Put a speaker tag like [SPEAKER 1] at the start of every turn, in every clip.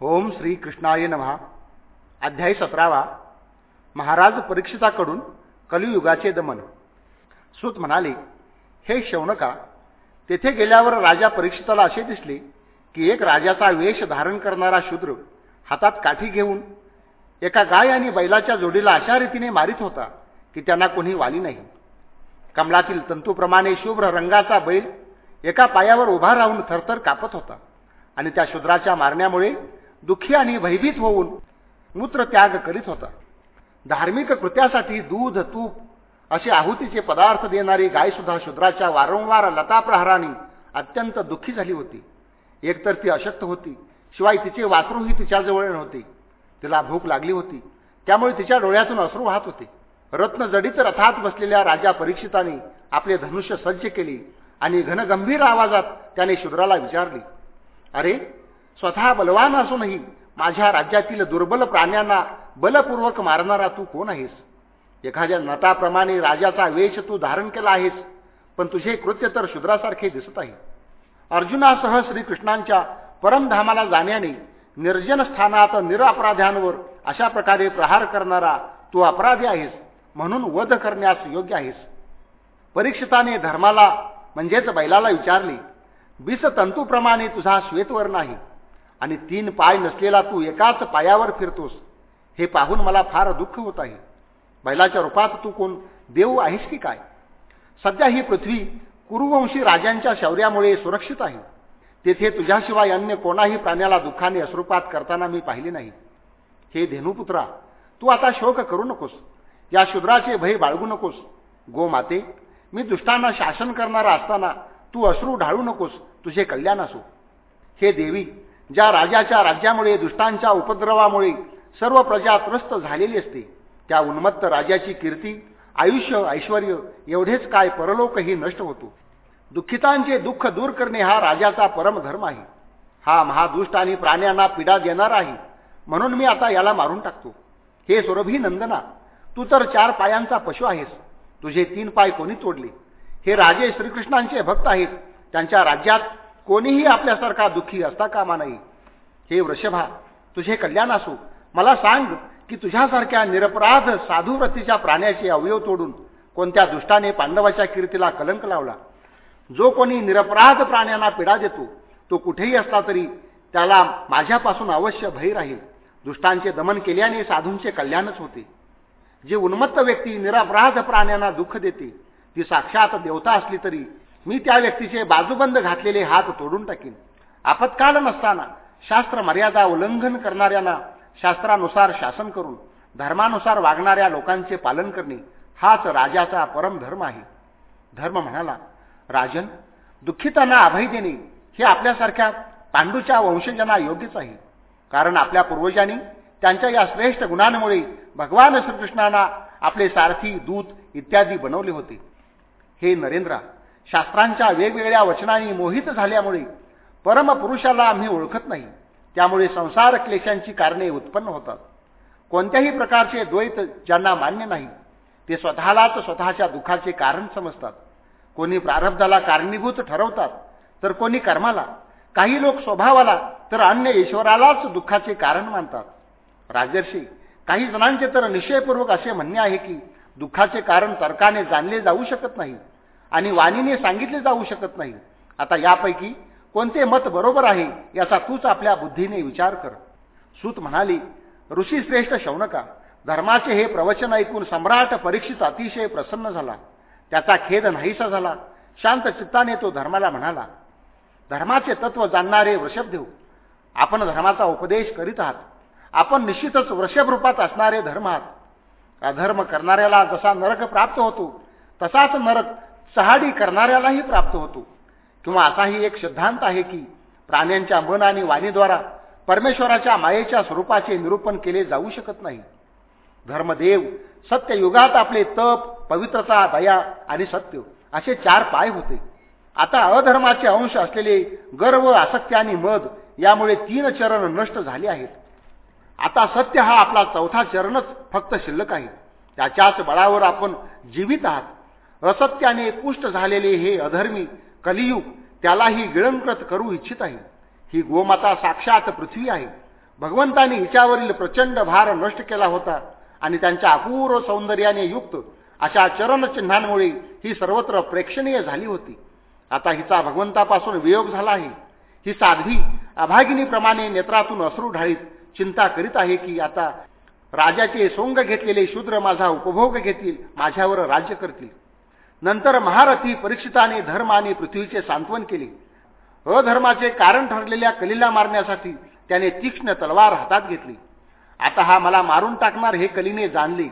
[SPEAKER 1] ओम श्री कृष्णाय नमहा अध्याय सतरावा. महाराज परीक्षिताकडून कलियुगाचे दमन. सूत म्हणाले हे शौनका तेथे गेल्यावर राजा परीक्षिताला असे दिसले की एक राजाचा वेश धारण करणारा शूद्र हातात काठी घेऊन एका गाय आणि बैलाच्या जोडीला अशा रीतीने मारित होता की त्यांना कोणी वाली नाही. कमलातील तंतूप्रमाणे शुभ्र रंगाचा बैल एका पायावर उभा राहून थरथर कापत होता आणि त्या शूद्राच्या मारण्यामुळे दुःखी आणि भयभीत होऊन मूत्र त्याग करीत होता. धार्मिक कृत्यासाठी दूध तूप असे आहुतीचे पदार्थ देणारी गायसुद्धा शुद्राच्या शूद्राच्या वारंवार लताप्रहाराने अत्यंत दुःखी झाली होती. एकतर ती अशक्त होती शिवाय तिचे वासरूही तिच्याजवळ नव्हते. तिला भूक लागली होती त्यामुळे तिच्या डोळ्यातून अश्रू वाहत होते. रत्नजडीत रथात बसलेल्या राजा परीक्षिताने आपले धनुष्य सज्ज केले आणि घनगंभीर आवाजात त्याने शूद्राला विचारले अरे स्वतः बलवान असूनही माझ्या राज्यातील दुर्बल प्राण्यांना बलपूर्वक मारणारा तू कोण आहेस? एखाद्या नटाप्रमाणे राजाचा वेश तू धारण केला आहेस पण तुझे कृत्य तर शूद्रासारखे दिसत आहे. अर्जुनासह श्रीकृष्णांच्या परमधामाला जाण्याने निर्जन स्थानात निरअपराध्यांवर अशा प्रकारे प्रहार करणारा तू अपराधी आहेस म्हणून वध करण्यास योग्य आहेस. परीक्षिताने धर्माला म्हणजेच बैलाला विचारले बीस तंतूप्रमाणे तुझा श्वेतवर नाही आणि तीन पाय नसलेला तू एकाच पायावर फिरतोस हे पाहून मला फार दुःख होत आहे. बैलाच्या रूपात तू कोण? देव आहेस की काय? सध्या ही पृथ्वी कुरुवंशी राजांच्या शौर्यामुळे सुरक्षित आहे. तेथे तुझ्याशिवाय अन्य कोणाही प्राण्याला दुःखाने अश्रूपात करताना मी पाहिले नाही. हे धेनुपुत्रा तू आता शोक करू नकोस. या शूद्राचे भय बाळगू नकोस. गोमाते मी दुष्टांना शासन करणारा असताना तू अश्रू ढाळू नकोस. तुझे कल्याण असो. हे देवी ज्या राजाच्या राज्यामुळे दुष्टांच्या उपद्रवामुळे सर्व प्रजा त्रस्त झालेली असते त्या उन्मत्त राजाची कीर्ती आयुष्य ऐश्वर एवढेच काय परलोकही नष्ट होतो. दुःखितांचे दुःख दूर करणे हा राजाचा परमधर्म आहे. हा महादुष्ट आणि प्राण्यांना पीडा देणार आहे. म्हणून मी आता याला मारून टाकतो. हे सुरभी नंदना तू तर चार पायांचा पशु आहेस. तुझे तीन पाय कोणी तोडले? हे राजे श्रीकृष्णांचे भक्त आहेत. त्यांच्या राज्यात कोणीही आपल्यासारखा दुःखी असता कामा नाही. हे वृषभा तुझे कल्याण असो. मला सांग की तुझ्यासारख्या निरपराध साधुव्रतीच्या प्राण्याचे अवयव तोडून कोणत्या दुष्टाने पांडवाच्या कीर्तीला कलंक लावला? जो कोणी निरपराध प्राण्यांना पीडा देतो तो कुठेही असला तरी त्याला माझ्यापासून अवश्य भय राहील. दुष्टांचे दमन केल्याने साधूंचे कल्याणच होते. जी उन्मत्त व्यक्ती निरपराध प्राण्यांना दुःख देते ती साक्षात देवता असली तरी मी त्या व्यक्तीचे बाजूबंद घातलेले हात तोडून टाकीन. आपत्काल नसताना शास्त्र मर्यादा उल्लंघन करणाऱ्यांना शास्त्रानुसार शासन करून धर्मानुसार वागणाऱ्या लोकांचे पालन करणे हाच राजाचा परमधर्म आहे. धर्म म्हणाला राजन दुःखितांना अभय देणे हे आपल्यासारख्या पांडूच्या वंशजना योग्यच आहे. कारण आपल्या पूर्वजांनी त्यांच्या या श्रेष्ठ गुणांमुळे भगवान श्रीकृष्णांना आपले सारथी दूत इत्यादी बनवले होते. हे नरेंद्रा शास्त्रांच्या वेगवेगळ्या वचनांनी मोहित झाल्यामुळे परमपुरुषाला आम्ही ओळखत नाही. त्यामुळे संसार क्लेशांची कारणे उत्पन्न होतात. कोणत्याही प्रकारचे द्वैत ज्यांना मान्य नाही ते स्वतःलाच स्वतःच्या दुःखाचे कारण समजतात. कोणी प्रारब्धाला कारणीभूत ठरवतात तर कोणी कर्माला. काही लोक स्वभावाला तर अन्य ईश्वरालाच दुःखाचे कारण मानतात. राजर्षी काही जणांचे तर निश्चयपूर्वक असे म्हणणे आहे की दुःखाचे कारण तर्काने जाणले जाऊ शकत नाही. आणि वाणीने सांगितले जाऊ शकत नाही. आता यापैकी कोणते मत बरोबर आहे याचा तूच आपल्या बुद्धीने विचार कर. सूत म्हणाली ऋषीश्रेष्ठ शौनका धर्माचे हे प्रवचन ऐकून सम्राट परीक्षित अतिशय प्रसन्न झाला. त्याचा खेद नाहीसा झाला. शांत चित्ताने तो धर्माला म्हणाला धर्माचे तत्व जाणणारे वृषभदेव आपण धर्माचा उपदेश करीत आहात. आपण निश्चितच वृषभ रूपात असणारे धर्म आहात. अधर्म करणाऱ्याला जसा नरक प्राप्त होतो तसाच नरक सहाडी करणाऱ्यालाही प्राप्त होतो. किंवा असाही एक सिद्धांत आहे की प्राण्यांच्या मन आणि वाणीद्वारा परमेश्वराच्या मायेच्या स्वरूपाचे निरूपण केले जाऊ शकत नाही. धर्मदेव सत्ययुगात आपले तप पवित्रता दया आणि सत्य असे चार पाय होते. आता अधर्माचे अंश असलेले गर्व आसक्ती आणि मद यामुळे तीन चरण नष्ट झाले आहेत. आता सत्य हा आपला चौथा चरणच फक्त शिल्लक आहे. त्याच्याच बळावर आपण जीवित आहात. असत्याने पुष्ट झालेले हे अधर्मी कलियुग त्यालाही गिळंकृत करू इच्छित आहे. ही गोमाता साक्षात पृथ्वी आहे. भगवंताने हिच्यावरील प्रचंड भार नष्ट केला होता आणि त्यांच्या अपूर्व सौंदर्याने युक्त अशा चरणचिन्हांमुळे ही सर्वत्र प्रेक्षणीय झाली होती. आता हिचा भगवंतापासून वियोग झाला आहे. ही साध्वी अभागिनीप्रमाणे नेत्रातून अश्रू ढाळीत चिंता करीत आहे की आता राजाचे सोंग घेतलेले शूद्र माझा उपभोग घेतील माझ्यावर राज्य करतील. नंतर महारथी परीक्षिताने धर्म आणि पृथ्वीचे सांत्वन केले. अधर्माचे कारण ठरलेल्या कलीला मारण्यासाठी त्याने तीक्ष्ण तलवार हातात घेतली. आता हा मला मारून टाकणार हे कलीने जाणले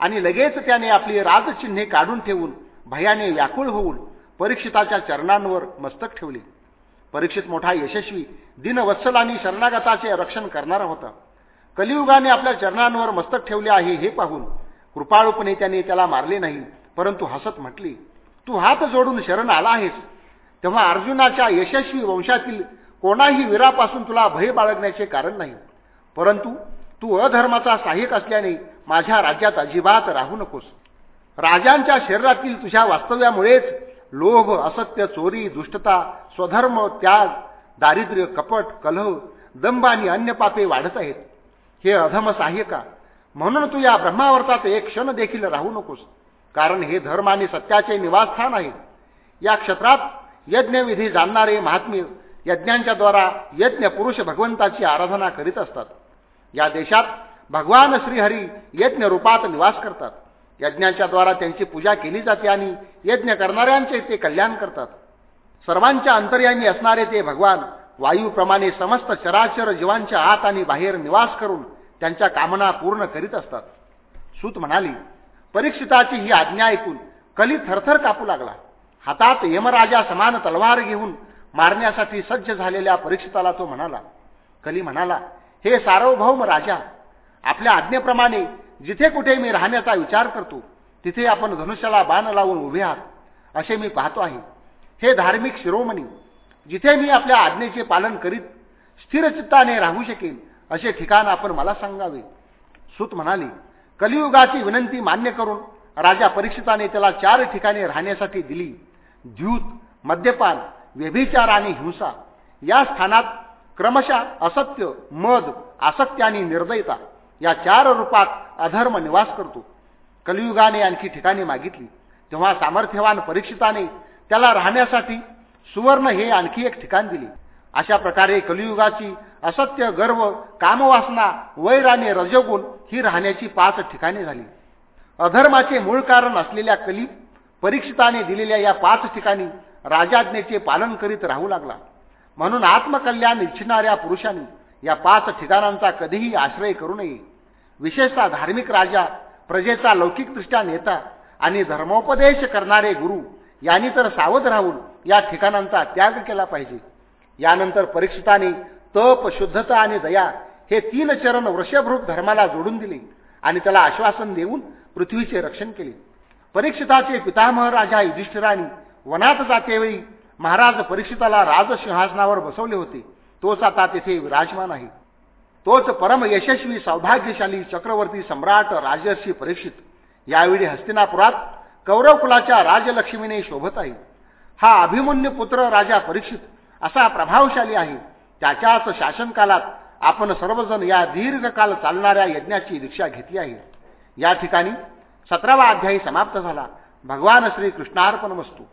[SPEAKER 1] आणि लगेच त्याने आपली राजचिन्हे काढून ठेवून भयाने व्याकुळ होऊन परीक्षिताच्या चरणांवर मस्तक ठेवले. परीक्षित मोठा यशस्वी दिनवत्सल आणि शरणागताचे रक्षण करणारा होता. कलियुगाने आपल्या चरणांवर मस्तक ठेवले आहे हे पाहून कृपाळूपणे त्याने त्याला मारले नाही. परंतु हसत म्हटली तू हात जोडून शरण आला आहेस. तेव्हा अर्जुनाच्या यशस्वी वंशातील कोणाही वीरापासून तुला भय बाळगण्याचे कारण नाही. परंतु तू अधर्माचा सहाय्यक असल्याने माझ्या राज्यात अजिबात राहू नकोस. राजांच्या शरीरातील तुझ्या वास्तव्यामुळेच लोभ असत्य चोरी दुष्टता स्वधर्म त्याग दारिद्र्य कपट कलह दंभ आणि अन्य पापे वाढत आहेत. हे अधम सहाय्यका म्हणून तू या ब्रह्मावर्तात एक क्षण देखील राहू नकोस. कारण हे धर्म आणि सत्याचे निवासस्थान आहे. या क्षेत्रात यज्ञविधी जाणणारे महात्म्य यज्ञांच्या द्वारा यज्ञ पुरुष भगवंताची आराधना करीत असतात. या देशात भगवान श्रीहरी यज्ञ रूपात निवास करतात. यज्ञांच्या द्वारा त्यांची पूजा केली जाते आणि यज्ञ करणाऱ्यांचे ते कल्याण करतात. सर्वांच्या अंतर्यामी असणारे ते भगवान वायूप्रमाणे समस्त चराचर जीवांच्या आत आणि बाहेर निवास करून त्यांच्या कामना पूर्ण करीत असतात. सूत म्हणाली परीक्षिताची ही आज्ञा ऐकून कली थरथर कापू लागला. हातात यमराजा समान तलवार घेऊन मारण्यासाठी सज्ज झालेल्या परीक्षिताला तो म्हणाला कली म्हणाला हे सार्वभौम राजा आपल्या आज्ञेप्रमाणे जिथे कुठे मी राहण्याचा विचार करतो तिथे आपण धनुष्याला बाण लावून उभे आहात असे मी पाहतो आहे. हे धार्मिक शिरोमणी जिथे मी आपल्या आज्ञेचे पालन करीत स्थिरचित्ताने राहू शकेन असे ठिकाण आपण मला सांगावे. सुत म्हणाली कलियुगाची विनंती मान्य करून राजा परीक्षिताने त्याला चार ठिकाणी राहण्यासाठी दिली. द्यूत मद्यपान व्यभिचार आणि हिंसा. या स्थानात क्रमशः असत्य मद आसक्ती आणि निर्दयता या चार रूपात अधर्म निवास करतो. कलियुगाने आणखी ठिकाणी मागितली. तेव्हा सामर्थ्यवान परीक्षिताने त्याला राहण्यासाठी सुवर्ण हे आणखी एक ठिकाण दिले. अशा प्रकारे कलियुगाची असत्य गर्व कामवासना वैर आणि रजगुण ही राहण्याची पाच ठिकाणे झाली. अधर्माचे मूळ कारण असलेल्या कली परीक्षिताने दिलेल्या या पाच ठिकाणी राजाज्ञेचे पालन करीत राहू लागला. म्हणून आत्मकल्याण इच्छिणाऱ्या पुरुषांनी या पाच ठिकाणांचा कधीही आश्रय करू नये. विशेषतः धार्मिक राजा प्रजेचा लौकिकदृष्ट्या नेता आणि धर्मोपदेश करणारे गुरु यांनी तर सावध राहून या ठिकाणांचा त्याग केला पाहिजे. यानंतर परीक्षिताने तप शुद्धता आणि दया हे तीन चरण वृषभरूप धर्माला जोडून दिले आणि त्याला आश्वासन देऊन पृथ्वीचे रक्षण केले. परीक्षिताचे पितामह राजा युधिष्ठिराने वनात जातेवेळी महाराज परीक्षिताला राजसिंहासनावर बसवले होते. तोच आता तेथे विराजमान आहे. तोच परम यशस्वी सौभाग्यशाली चक्रवर्ती सम्राट राजर्षी परीक्षित. यावेळी हस्तिनापुरात कौरव कुलाच्या राजलक्ष्मीने शोभत आहे. हा अभिमन्यू पुत्र राजा परीक्षित असा प्रभावशाली आहे. त्याच्याच शासनकालात आपण सर्वजण या दीर्घकाल चालणाऱ्या यज्ञाची दीक्षा घेतली आहे. या ठिकाणी सतरावा अध्यायी समाप्त झाला. भगवान श्री कृष्णार्पण वस्तू.